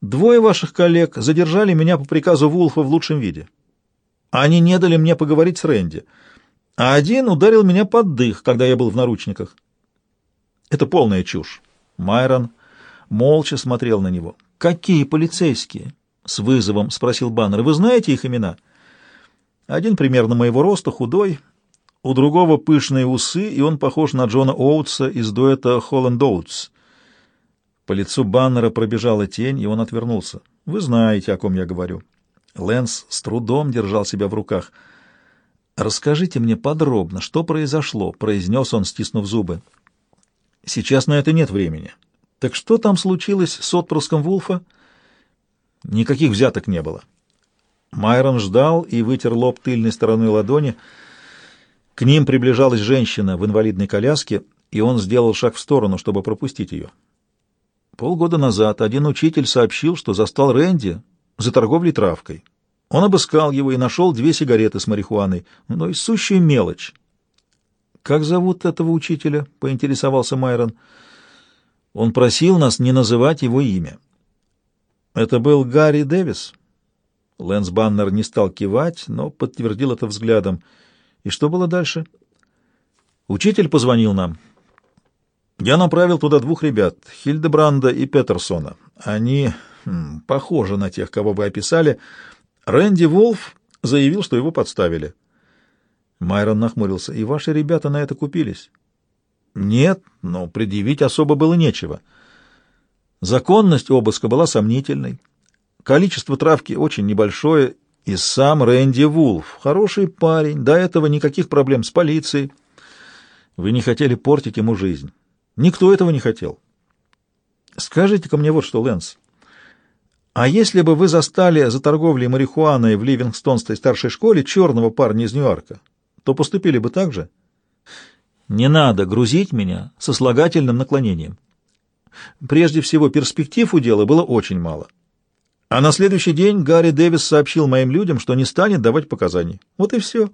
Двое ваших коллег задержали меня по приказу Вулфа в лучшем виде. Они не дали мне поговорить с Рэнди, а один ударил меня под дых, когда я был в наручниках. Это полная чушь. Майрон молча смотрел на него. «Какие полицейские?» — с вызовом спросил Баннер. «Вы знаете их имена?» «Один примерно моего роста, худой, у другого пышные усы, и он похож на Джона Оутса из дуэта «Холланд Оутс». По лицу Баннера пробежала тень, и он отвернулся. «Вы знаете, о ком я говорю». Лэнс с трудом держал себя в руках. «Расскажите мне подробно, что произошло», — произнес он, стиснув зубы. «Сейчас на это нет времени. Так что там случилось с отпрыском Вулфа?» «Никаких взяток не было». Майрон ждал и вытер лоб тыльной стороной ладони. К ним приближалась женщина в инвалидной коляске, и он сделал шаг в сторону, чтобы пропустить ее. Полгода назад один учитель сообщил, что застал Рэнди за торговлей травкой. Он обыскал его и нашел две сигареты с марихуаной, но и сущую мелочь. «Как зовут этого учителя?» — поинтересовался Майрон. Он просил нас не называть его имя. «Это был Гарри Дэвис?» Лэнс Баннер не стал кивать, но подтвердил это взглядом. «И что было дальше?» «Учитель позвонил нам. Я направил туда двух ребят, Хильдебранда и Петерсона. Они хм, похожи на тех, кого вы описали. Рэнди Волф заявил, что его подставили. Майрон нахмурился. И ваши ребята на это купились? Нет, но предъявить особо было нечего. Законность обыска была сомнительной. Количество травки очень небольшое, и сам Рэнди Вулф, хороший парень, до этого никаких проблем с полицией. Вы не хотели портить ему жизнь. Никто этого не хотел. Скажите-ка мне вот что, Лэнс. А если бы вы застали за торговлей марихуаной в Ливингстонской старшей школе черного парня из Нью-Йорка, то поступили бы так же? Не надо грузить меня сослагательным наклонением. Прежде всего, перспектив у дела было очень мало. А на следующий день Гарри Дэвис сообщил моим людям, что не станет давать показаний. Вот и все.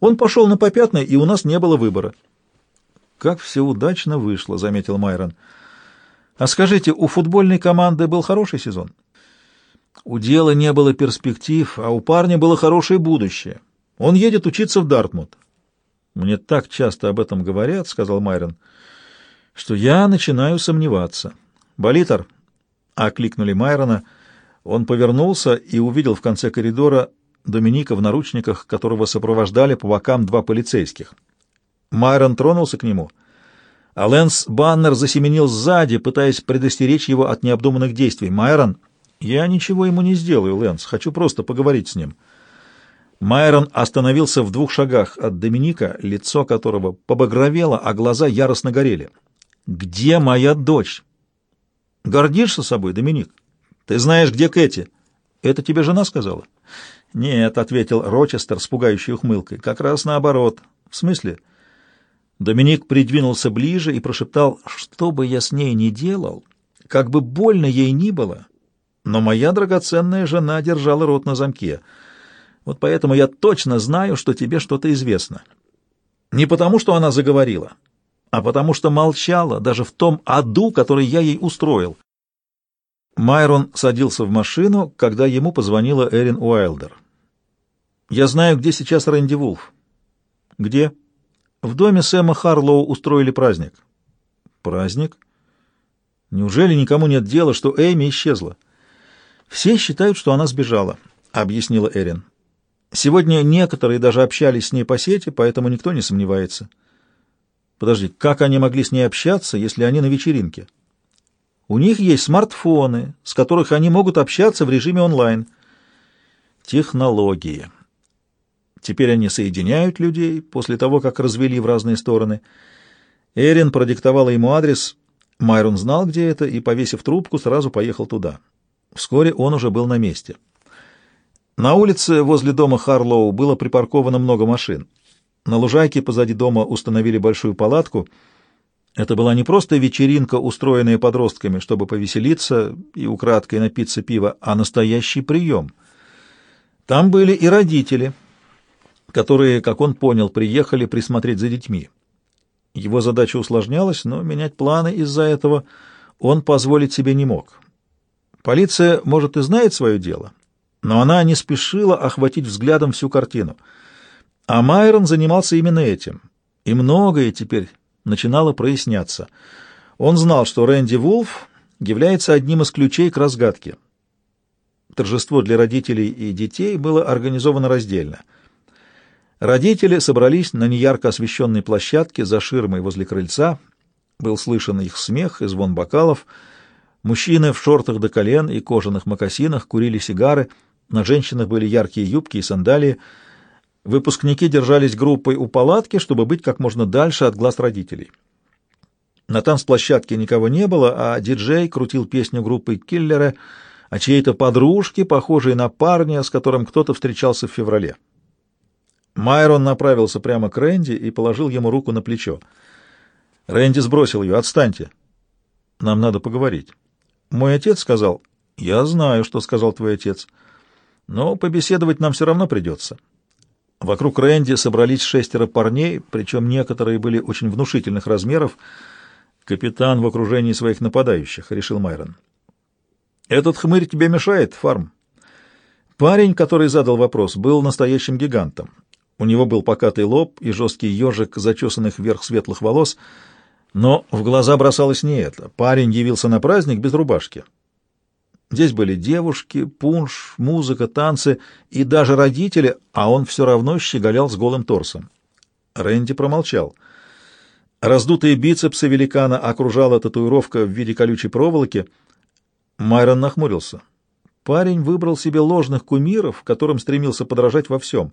Он пошел на попятный, и у нас не было выбора. «Как все удачно вышло», — заметил Майрон. «А скажите, у футбольной команды был хороший сезон?» «У дела не было перспектив, а у парня было хорошее будущее. Он едет учиться в Дартмут». «Мне так часто об этом говорят», — сказал Майрон, — «что я начинаю сомневаться». «Болитер», — окликнули Майрона, — он повернулся и увидел в конце коридора Доминика в наручниках, которого сопровождали по бокам два полицейских. Майрон тронулся к нему, а Лэнс Баннер засеменил сзади, пытаясь предостеречь его от необдуманных действий. «Майрон, я ничего ему не сделаю, Лэнс, хочу просто поговорить с ним». Майрон остановился в двух шагах от Доминика, лицо которого побагровело, а глаза яростно горели. «Где моя дочь?» «Гордишься собой, Доминик? Ты знаешь, где Кэти?» «Это тебе жена сказала?» «Нет», — ответил Рочестер с пугающей ухмылкой. «Как раз наоборот». «В смысле?» Доминик придвинулся ближе и прошептал, «Что бы я с ней ни делал, как бы больно ей ни было, но моя драгоценная жена держала рот на замке. Вот поэтому я точно знаю, что тебе что-то известно. Не потому, что она заговорила, а потому что молчала даже в том аду, который я ей устроил». Майрон садился в машину, когда ему позвонила Эрин Уайлдер. «Я знаю, где сейчас Рэнди Вулф». «Где?» В доме Сэма Харлоу устроили праздник. Праздник? Неужели никому нет дела, что Эми исчезла? Все считают, что она сбежала, объяснила Эрин. Сегодня некоторые даже общались с ней по сети, поэтому никто не сомневается. Подожди, как они могли с ней общаться, если они на вечеринке? У них есть смартфоны, с которых они могут общаться в режиме онлайн. Технологии. Теперь они соединяют людей после того, как развели в разные стороны. Эрин продиктовала ему адрес. Майрон знал, где это, и, повесив трубку, сразу поехал туда. Вскоре он уже был на месте. На улице возле дома Харлоу было припарковано много машин. На лужайке позади дома установили большую палатку. Это была не просто вечеринка, устроенная подростками, чтобы повеселиться и украдкой напиться пива, а настоящий прием. Там были и родители — которые, как он понял, приехали присмотреть за детьми. Его задача усложнялась, но менять планы из-за этого он позволить себе не мог. Полиция, может, и знает свое дело, но она не спешила охватить взглядом всю картину. А Майрон занимался именно этим, и многое теперь начинало проясняться. Он знал, что Рэнди Вулф является одним из ключей к разгадке. Торжество для родителей и детей было организовано раздельно. Родители собрались на неярко освещенной площадке за ширмой возле крыльца. Был слышен их смех и звон бокалов. Мужчины в шортах до колен и кожаных мокасинах курили сигары, на женщинах были яркие юбки и сандалии. Выпускники держались группой у палатки, чтобы быть как можно дальше от глаз родителей. На танцплощадке никого не было, а диджей крутил песню группы «Киллеры», о чьей-то подружке, похожей на парня, с которым кто-то встречался в феврале. Майрон направился прямо к Рэнди и положил ему руку на плечо. Рэнди сбросил ее. «Отстаньте. Нам надо поговорить». Мой отец сказал, «Я знаю, что сказал твой отец, но побеседовать нам все равно придется». Вокруг Рэнди собрались шестеро парней, причем некоторые были очень внушительных размеров. «Капитан в окружении своих нападающих», — решил Майрон. «Этот хмырь тебе мешает, Фарм?» Парень, который задал вопрос, был настоящим гигантом. У него был покатый лоб и жесткий ежик зачесанных вверх светлых волос, но в глаза бросалось не это. Парень явился на праздник без рубашки. Здесь были девушки, пунш, музыка, танцы и даже родители, а он все равно щеголял с голым торсом. Рэнди промолчал. Раздутые бицепсы великана окружала татуировка в виде колючей проволоки — Майрон нахмурился. Парень выбрал себе ложных кумиров, которым стремился подражать во всем.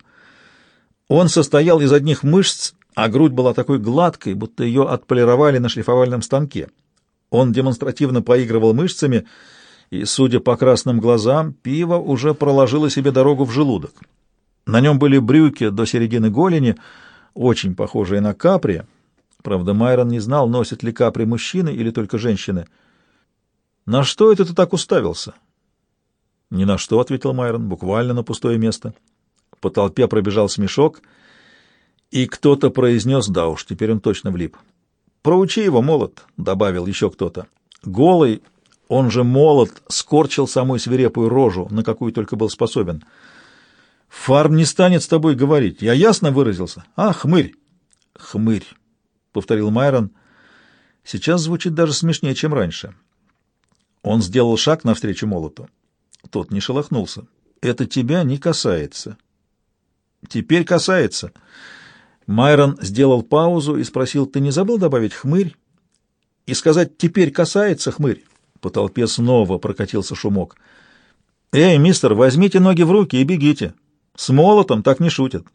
Он состоял из одних мышц, а грудь была такой гладкой, будто ее отполировали на шлифовальном станке. Он демонстративно поигрывал мышцами, и, судя по красным глазам, пиво уже проложило себе дорогу в желудок. На нем были брюки до середины голени, очень похожие на капри. Правда, Майрон не знал, носят ли капри мужчины или только женщины — «На что это ты так уставился?» «Ни на что», — ответил Майрон, — «буквально на пустое место». По толпе пробежал смешок, и кто-то произнес, да уж, теперь он точно влип. «Проучи его, молот», — добавил еще кто-то. Голый, он же молот, скорчил самую свирепую рожу, на какую только был способен. «Фарм не станет с тобой говорить. Я ясно выразился? А, хмырь!» «Хмырь», — повторил Майрон. «Сейчас звучит даже смешнее, чем раньше». Он сделал шаг навстречу молоту. Тот не шелохнулся. «Это тебя не касается». «Теперь касается». Майрон сделал паузу и спросил, «Ты не забыл добавить хмырь?» «И сказать «теперь касается хмырь»?» По толпе снова прокатился шумок. «Эй, мистер, возьмите ноги в руки и бегите. С молотом так не шутят».